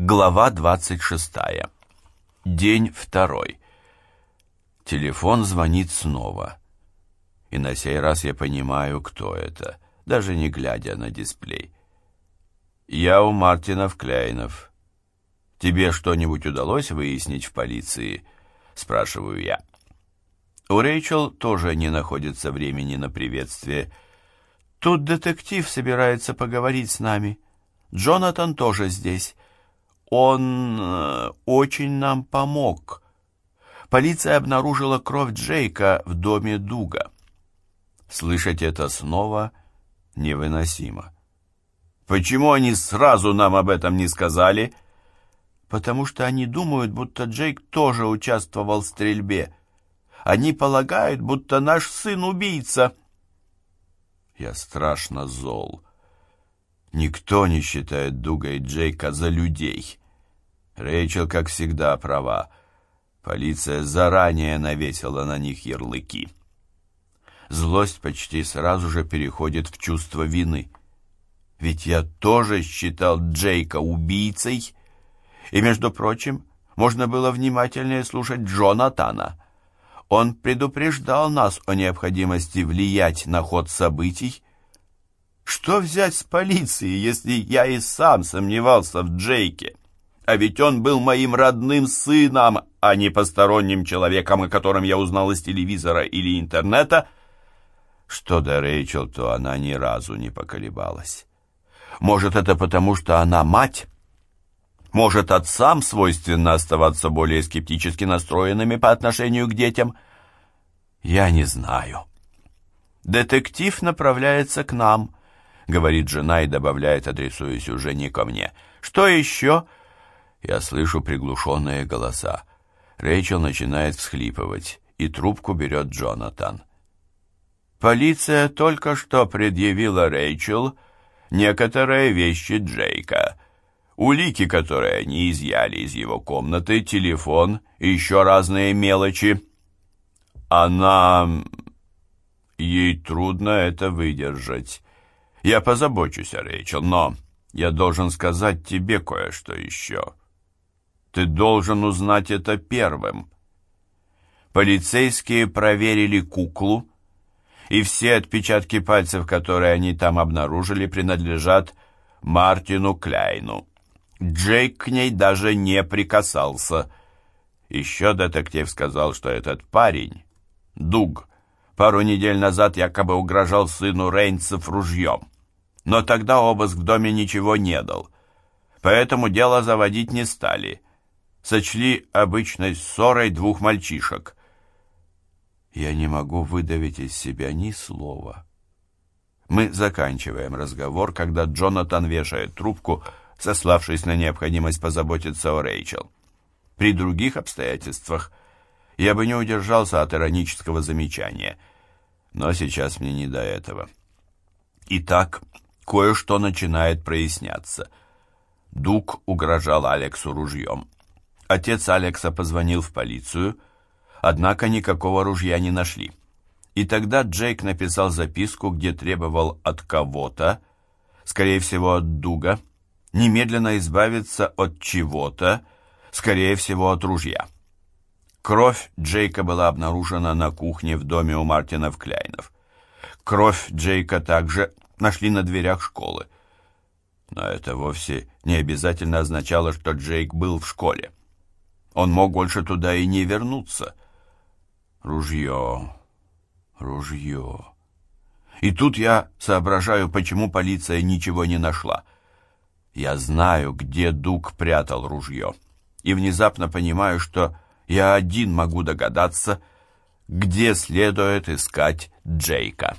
Глава 26. День второй. Телефон звонит снова. И на сей раз я понимаю, кто это, даже не глядя на дисплей. Я у Мартинов Кляйнов. Тебе что-нибудь удалось выяснить в полиции? Спрашиваю я. У Рэйчел тоже не находится времени на приветствие. Тут детектив собирается поговорить с нами. Джонатан тоже здесь. Он э, очень нам помог. Полиция обнаружила кровь Джейка в доме Дуга. Слышать это снова невыносимо. Почему они сразу нам об этом не сказали? Потому что они думают, будто Джейк тоже участвовал в стрельбе. Они полагают, будто наш сын убийца. Я страшно зол. Никто не считает Дуга и Джейка за людей. Рэйчел, как всегда, права. Полиция заранее навесила на них ярлыки. Злость почти сразу же переходит в чувство вины. Ведь я тоже считал Джейка убийцей. И, между прочим, можно было внимательнее слушать Джонатана. Он предупреждал нас о необходимости влиять на ход событий, что взять с полиции, если я и сам сомневался в Джейке? А ведь он был моим родным сыном, а не посторонним человеком, о котором я узнал из телевизора или интернета. Что до Рэйчел, то она ни разу не поколебалась. Может, это потому, что она мать? Может, отцам свойственно оставаться более скептически настроенными по отношению к детям? Я не знаю. Детектив направляется к нам, говорит жена и добавляет, адресуясь уже не ко мне. «Что еще?» Я слышу приглушенные голоса. Рэйчел начинает всхлипывать, и трубку берет Джонатан. «Полиция только что предъявила Рэйчел некоторые вещи Джейка. Улики, которые они изъяли из его комнаты, телефон и еще разные мелочи. Она... Ей трудно это выдержать». Я позабочусь о Рэйчел, но я должен сказать тебе кое-что еще. Ты должен узнать это первым. Полицейские проверили куклу, и все отпечатки пальцев, которые они там обнаружили, принадлежат Мартину Кляйну. Джейк к ней даже не прикасался. Еще детектив сказал, что этот парень, Дуг, Пару недель назад якобы угрожал сыну Рейнцев ружьем. Но тогда обыск в доме ничего не дал. Поэтому дело заводить не стали. Сочли обычной ссорой двух мальчишек. Я не могу выдавить из себя ни слова. Мы заканчиваем разговор, когда Джонатан вешает трубку, сославшись на необходимость позаботиться о Рэйчел. При других обстоятельствах я бы не удержался от иронического замечания. Но сейчас мне не до этого. Итак, кое-что начинает проясняться. Дуг угрожал Алексу ружьем. Отец Алекса позвонил в полицию, однако никакого ружья не нашли. И тогда Джейк написал записку, где требовал от кого-то, скорее всего от Дуга, немедленно избавиться от чего-то, скорее всего от ружья. Кровь Джейка была обнаружена на кухне в доме у Мартинов Кляйнов. Кровь Джейка также нашли на дверях школы. Но это вовсе не обязательно означало, что Джейк был в школе. Он мог больше туда и не вернуться. Ружье, ружье. И тут я соображаю, почему полиция ничего не нашла. Я знаю, где Дуг прятал ружье. И внезапно понимаю, что я один могу догадаться, где следует искать Джейка.